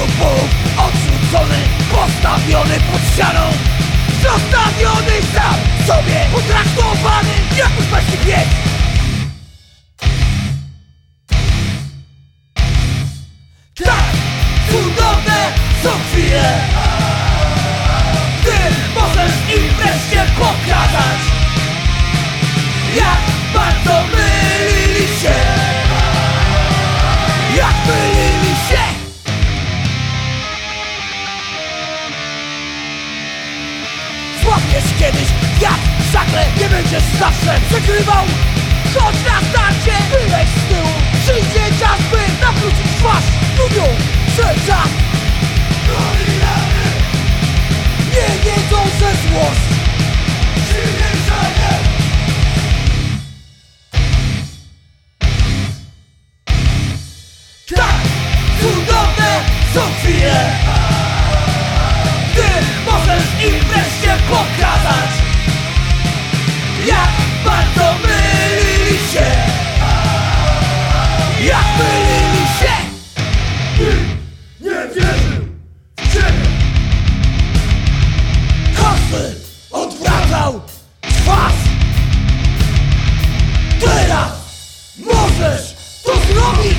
trupów Odrzucony, postawiony pod ścianą. Zostawiony sam sobie Potraktowany jak uśpaśny pies. Tak, cudowne są chwile Ty możesz im wreszcie pokazać Jak Złapiesz kiedyś jak żagle Nie będziesz zawsze przegrywał. Choć na starcie byłeś z tyłu Przyjdzie czas by nawrócić twarz Mówią, że czas Nie wiedzą, że złość. Tak, cudowne są chwile możesz to zrobić!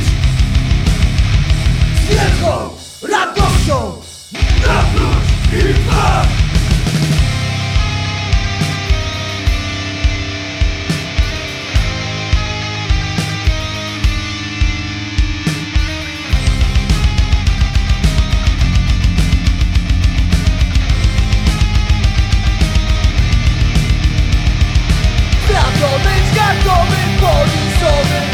Z wielką radością Nawróć ich twarz Zdradzony, zgardzony, poniżony